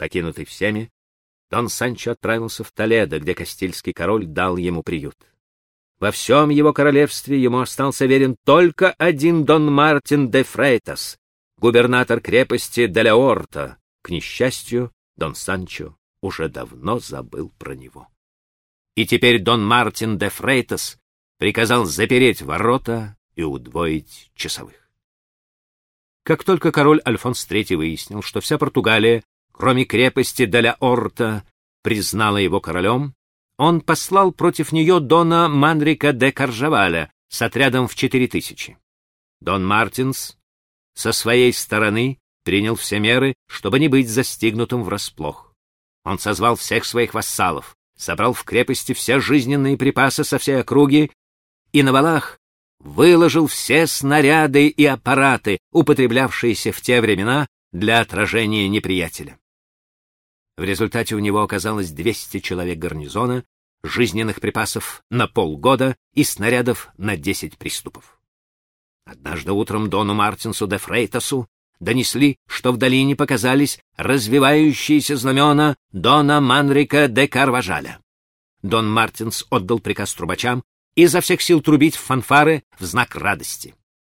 Покинутый всеми, Дон Санчо отправился в Толедо, где Кастильский король дал ему приют. Во всем его королевстве ему остался верен только один Дон Мартин де Фрейтас, губернатор крепости Делеорта. К несчастью, Дон Санчо уже давно забыл про него. И теперь Дон Мартин де Фрейтас приказал запереть ворота и удвоить часовых. Как только король Альфонс III выяснил, что вся Португалия кроме крепости Деля Орта, признала его королем, он послал против нее дона Манрика де Каржаваля с отрядом в четыре тысячи. Дон Мартинс со своей стороны принял все меры, чтобы не быть застигнутым врасплох. Он созвал всех своих вассалов, собрал в крепости все жизненные припасы со всей округи и на валах выложил все снаряды и аппараты, употреблявшиеся в те времена для отражения неприятеля. В результате у него оказалось 200 человек гарнизона, жизненных припасов на полгода и снарядов на 10 приступов. Однажды утром Дону Мартинсу де Фрейтасу донесли, что в долине показались развивающиеся знамена Дона Манрика де Карважаля. Дон Мартинс отдал приказ трубачам изо всех сил трубить в фанфары в знак радости.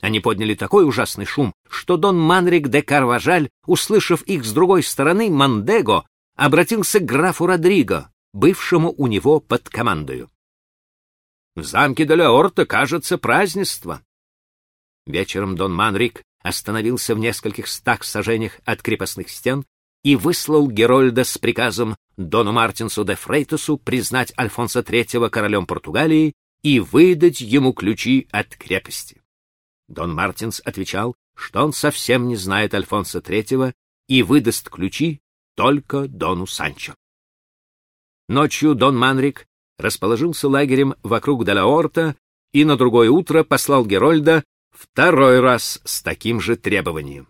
Они подняли такой ужасный шум, что Дон Манрик де Карважаль, услышав их с другой стороны, Мандего, обратился к графу Родриго, бывшему у него под командою. В замке Делеорта, кажется, празднество. Вечером Дон Манрик остановился в нескольких стах сажениях от крепостных стен и выслал Герольда с приказом Дону Мартинсу де Фрейтусу признать Альфонса III королем Португалии и выдать ему ключи от крепости. Дон Мартинс отвечал, что он совсем не знает Альфонса III и выдаст ключи только Дону Санчо. Ночью Дон Манрик расположился лагерем вокруг Делаорта и на другое утро послал Герольда второй раз с таким же требованием.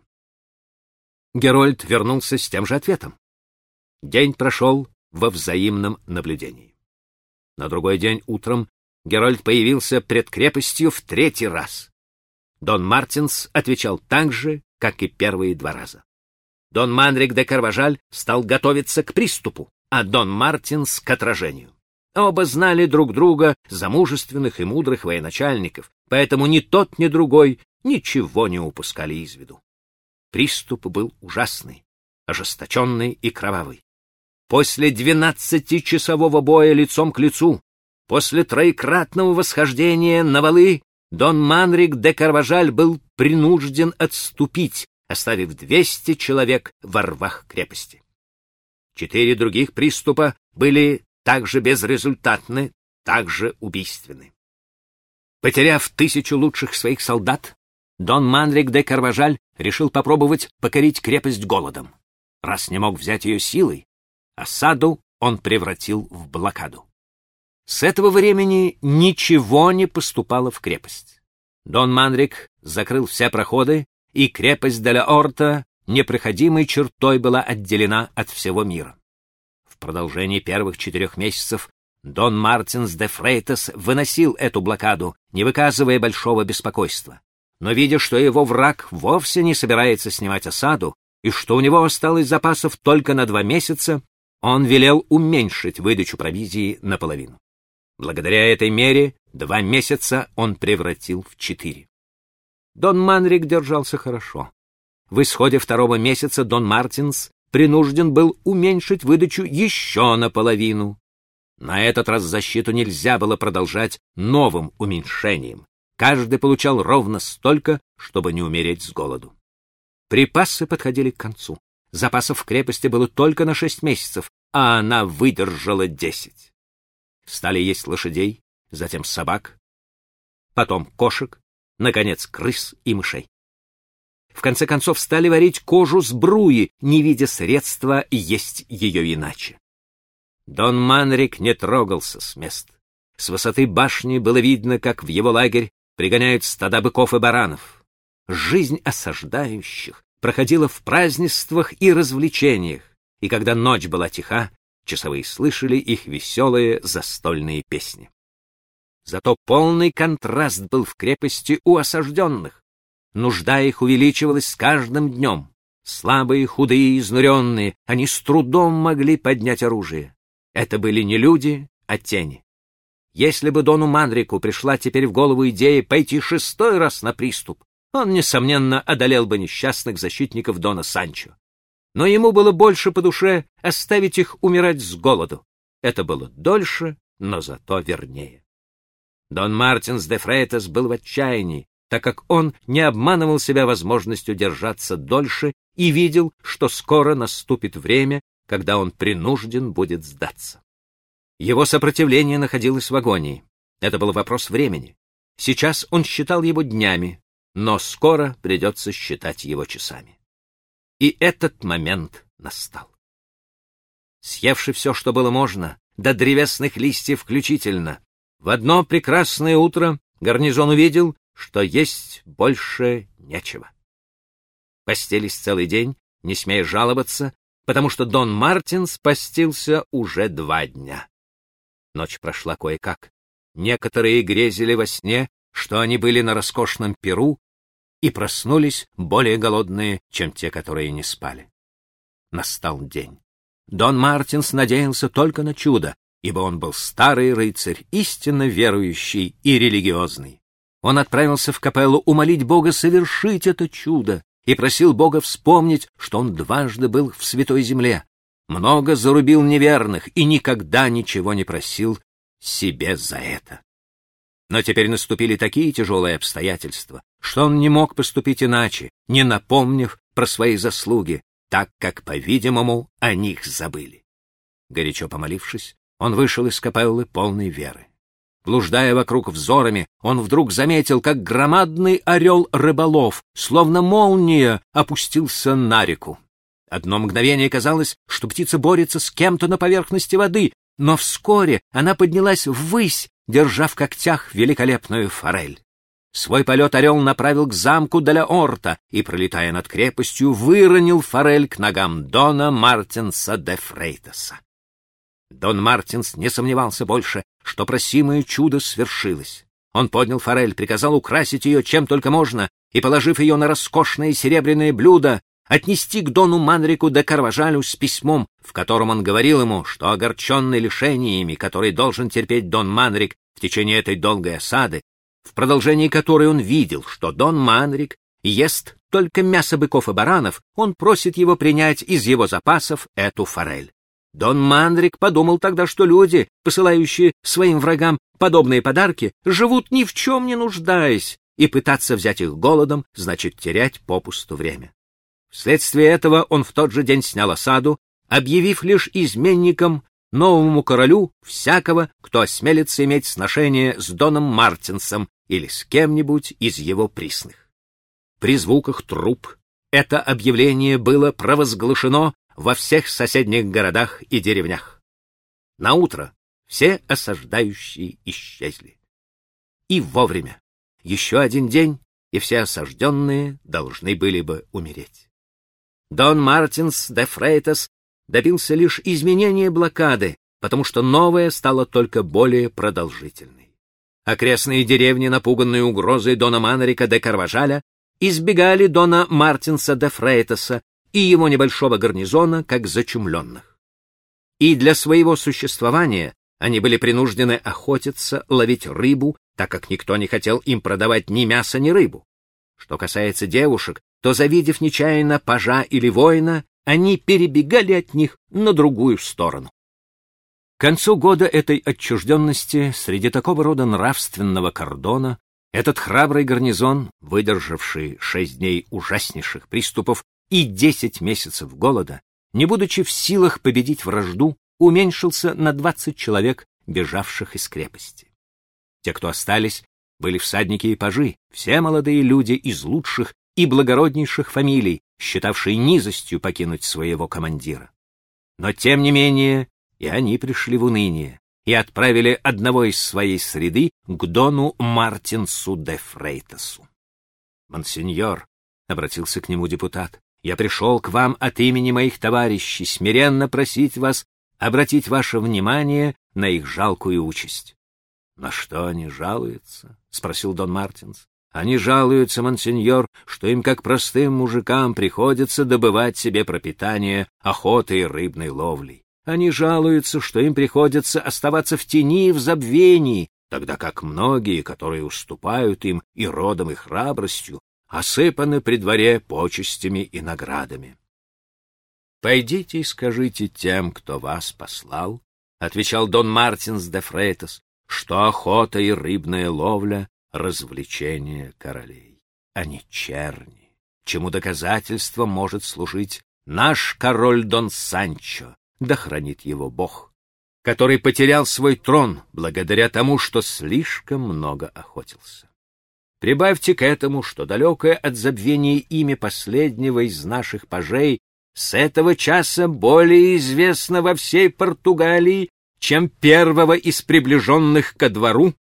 Герольд вернулся с тем же ответом. День прошел во взаимном наблюдении. На другой день утром Герольд появился пред крепостью в третий раз. Дон Мартинс отвечал так же, как и первые два раза. Дон Манрик де Карважаль стал готовиться к приступу, а Дон Мартинс к отражению. Оба знали друг друга, замужественных и мудрых военачальников, поэтому ни тот, ни другой ничего не упускали из виду. Приступ был ужасный, ожесточенный и кровавый. После двенадцатичасового боя лицом к лицу, после троекратного восхождения на валы, Дон Манрик де Карважаль был принужден отступить, оставив 200 человек во рвах крепости. Четыре других приступа были также безрезультатны, также убийственны. Потеряв тысячу лучших своих солдат, Дон Манрик де Карважаль решил попробовать покорить крепость голодом. Раз не мог взять ее силой, осаду он превратил в блокаду. С этого времени ничего не поступало в крепость. Дон Манрик закрыл все проходы и крепость Деля-Орта непроходимой чертой была отделена от всего мира. В продолжении первых четырех месяцев Дон Мартинс де Фрейтас выносил эту блокаду, не выказывая большого беспокойства. Но видя, что его враг вовсе не собирается снимать осаду, и что у него осталось запасов только на два месяца, он велел уменьшить выдачу провизии наполовину. Благодаря этой мере два месяца он превратил в четыре. Дон Манрик держался хорошо. В исходе второго месяца Дон Мартинс принужден был уменьшить выдачу еще наполовину. На этот раз защиту нельзя было продолжать новым уменьшением. Каждый получал ровно столько, чтобы не умереть с голоду. Припасы подходили к концу. Запасов в крепости было только на шесть месяцев, а она выдержала десять. Стали есть лошадей, затем собак, потом кошек, наконец, крыс и мышей. В конце концов стали варить кожу с бруи, не видя средства есть ее иначе. Дон Манрик не трогался с мест. С высоты башни было видно, как в его лагерь пригоняют стада быков и баранов. Жизнь осаждающих проходила в празднествах и развлечениях, и когда ночь была тиха, часовые слышали их веселые застольные песни. Зато полный контраст был в крепости у осажденных. Нужда их увеличивалась с каждым днем. Слабые, худые, изнуренные, они с трудом могли поднять оружие. Это были не люди, а тени. Если бы Дону Манрику пришла теперь в голову идея пойти шестой раз на приступ, он, несомненно, одолел бы несчастных защитников Дона Санчо. Но ему было больше по душе оставить их умирать с голоду. Это было дольше, но зато вернее. Дон Мартинс де Фрейтес был в отчаянии, так как он не обманывал себя возможностью держаться дольше и видел, что скоро наступит время, когда он принужден будет сдаться. Его сопротивление находилось в агонии. Это был вопрос времени. Сейчас он считал его днями, но скоро придется считать его часами. И этот момент настал. Съевши все, что было можно, до древесных листьев включительно, в одно прекрасное утро гарнизон увидел, что есть больше нечего. Постелись целый день, не смея жаловаться, потому что Дон Мартин спастился уже два дня. Ночь прошла кое-как. Некоторые грезили во сне, что они были на роскошном перу, и проснулись более голодные, чем те, которые не спали. Настал день. Дон Мартинс надеялся только на чудо, ибо он был старый рыцарь, истинно верующий и религиозный. Он отправился в капеллу умолить Бога совершить это чудо и просил Бога вспомнить, что он дважды был в Святой Земле, много зарубил неверных и никогда ничего не просил себе за это. Но теперь наступили такие тяжелые обстоятельства, что он не мог поступить иначе, не напомнив про свои заслуги, так как, по-видимому, о них забыли. Горячо помолившись, он вышел из капеллы полной веры. Блуждая вокруг взорами, он вдруг заметил, как громадный орел рыболов, словно молния, опустился на реку. Одно мгновение казалось, что птица борется с кем-то на поверхности воды, но вскоре она поднялась ввысь, держа в когтях великолепную форель. Свой полет орел направил к замку Деля Орта и, пролетая над крепостью, выронил форель к ногам Дона Мартинса де Фрейтаса. Дон Мартинс не сомневался больше, что просимое чудо свершилось. Он поднял форель, приказал украсить ее чем только можно и, положив ее на роскошное серебряное блюдо, отнести к Дону Манрику де Карважалю с письмом, в котором он говорил ему, что огорченный лишениями, которые должен терпеть Дон Манрик в течение этой долгой осады, в продолжении которой он видел, что Дон Манрик ест только мясо быков и баранов, он просит его принять из его запасов эту форель. Дон Мандрик подумал тогда, что люди, посылающие своим врагам подобные подарки, живут ни в чем не нуждаясь, и пытаться взять их голодом значит терять попусту время. Вследствие этого он в тот же день снял осаду, объявив лишь изменником новому королю всякого, кто осмелится иметь сношение с Доном Мартинсом или с кем-нибудь из его присных. При звуках труп это объявление было провозглашено во всех соседних городах и деревнях. На утро все осаждающие исчезли. И вовремя. Еще один день, и все осажденные должны были бы умереть. Дон Мартинс де Фрейтас добился лишь изменения блокады, потому что новая стала только более продолжительной. Окрестные деревни, напуганные угрозой Дона Манрика де Карважаля, избегали Дона Мартинса де Фрейтаса и его небольшого гарнизона как зачумленных. И для своего существования они были принуждены охотиться, ловить рыбу, так как никто не хотел им продавать ни мяса, ни рыбу. Что касается девушек, то, завидев нечаянно пажа или воина, они перебегали от них на другую сторону. К концу года этой отчужденности среди такого рода нравственного кордона этот храбрый гарнизон, выдержавший шесть дней ужаснейших приступов, и десять месяцев голода, не будучи в силах победить вражду, уменьшился на двадцать человек, бежавших из крепости. Те, кто остались, были всадники и пажи, все молодые люди из лучших и благороднейших фамилий, считавшие низостью покинуть своего командира. Но, тем не менее, и они пришли в уныние и отправили одного из своей среды к дону Мартинсу де Фрейтасу. «Монсеньор», — обратился к нему депутат, я пришел к вам от имени моих товарищей смиренно просить вас обратить ваше внимание на их жалкую участь. — На что они жалуются? — спросил Дон Мартинс. — Они жалуются, монсеньор, что им, как простым мужикам, приходится добывать себе пропитание охотой и рыбной ловлей. Они жалуются, что им приходится оставаться в тени и в забвении, тогда как многие, которые уступают им и родом, и храбростью, осыпаны при дворе почестями и наградами. «Пойдите и скажите тем, кто вас послал», — отвечал Дон Мартинс де Фрейтас, «что охота и рыбная ловля — развлечение королей, а не черни, чему доказательством может служить наш король Дон Санчо, да хранит его Бог, который потерял свой трон благодаря тому, что слишком много охотился. Прибавьте к этому, что далекое от забвения имя последнего из наших пажей с этого часа более известно во всей Португалии, чем первого из приближенных ко двору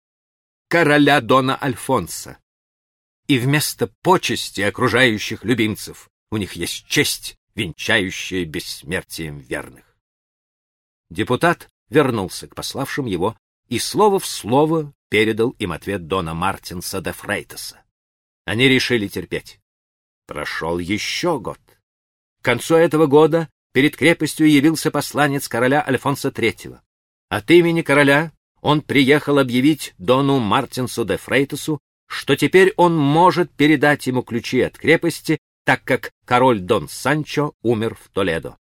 короля Дона Альфонса. И вместо почести окружающих любимцев у них есть честь, венчающая бессмертием верных. Депутат вернулся к пославшим его и слово в слово передал им ответ Дона Мартинса де Фрейтеса. Они решили терпеть. Прошел еще год. К концу этого года перед крепостью явился посланец короля Альфонса III. От имени короля он приехал объявить Дону Мартинсу де Фрейтесу, что теперь он может передать ему ключи от крепости, так как король Дон Санчо умер в Толедо.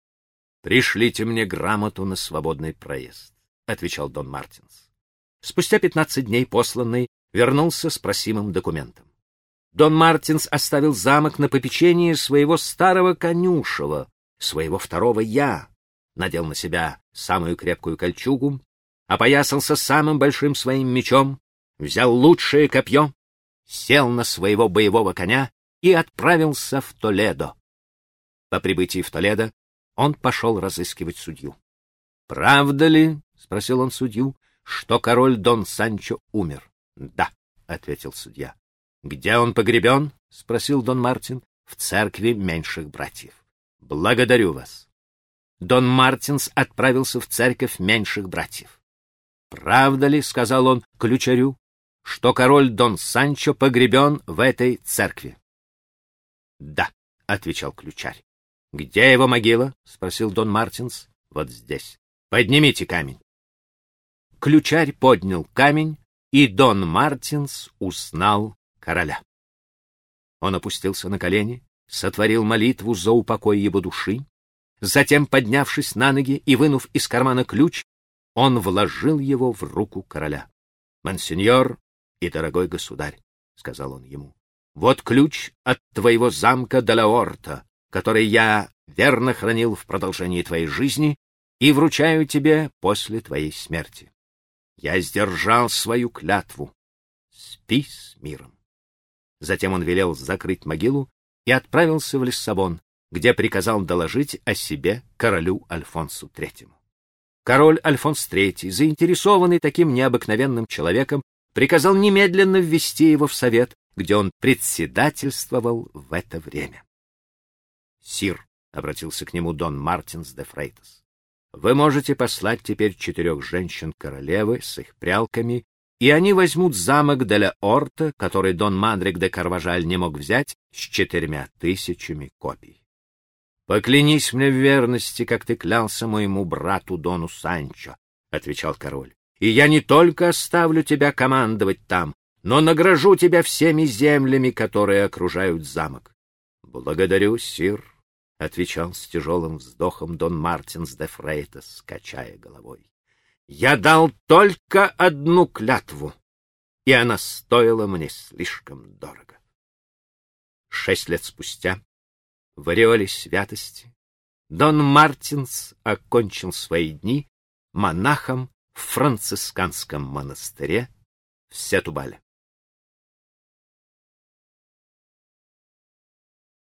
«Пришлите мне грамоту на свободный проезд», — отвечал Дон Мартинс. Спустя пятнадцать дней посланный вернулся с просимым документом. Дон Мартинс оставил замок на попечение своего старого конюшева, своего второго «я», надел на себя самую крепкую кольчугу, опоясался самым большим своим мечом, взял лучшее копье, сел на своего боевого коня и отправился в Толедо. По прибытии в Толедо он пошел разыскивать судью. «Правда ли, — спросил он судью, — что король Дон Санчо умер?» «Да», — ответил судья. «Где он погребен?» — спросил Дон Мартин. «В церкви меньших братьев». «Благодарю вас». Дон Мартинс отправился в церковь меньших братьев. «Правда ли, — сказал он ключарю, — что король Дон Санчо погребен в этой церкви?» «Да», — отвечал ключарь. «Где его могила?» — спросил Дон Мартинс. «Вот здесь. Поднимите камень». Ключарь поднял камень, и Дон Мартинс узнал короля. Он опустился на колени, сотворил молитву за упокой его души, затем, поднявшись на ноги и вынув из кармана ключ, он вложил его в руку короля. «Монсеньор и дорогой государь», — сказал он ему, — «вот ключ от твоего замка Делаорта, который я верно хранил в продолжении твоей жизни и вручаю тебе после твоей смерти. Я сдержал свою клятву. Спи с миром. Затем он велел закрыть могилу и отправился в Лиссабон, где приказал доложить о себе королю Альфонсу III. Король Альфонс III, заинтересованный таким необыкновенным человеком, приказал немедленно ввести его в совет, где он председательствовал в это время. Сир, — обратился к нему Дон Мартинс де Фрейтас, — вы можете послать теперь четырех женщин королевы с их прялками, и они возьмут замок Деля Орта, который Дон Мадрик де Карважаль не мог взять, с четырьмя тысячами копий. «Поклянись мне в верности, как ты клялся моему брату Дону Санчо», — отвечал король. «И я не только оставлю тебя командовать там, но награжу тебя всеми землями, которые окружают замок». «Благодарю, сир», — отвечал с тяжелым вздохом Дон Мартинс де Фрейтас, качая головой. «Я дал только одну клятву, и она стоила мне слишком дорого». Шесть лет спустя, в ореоле святости, Дон Мартинс окончил свои дни монахом в францисканском монастыре в Сетубале.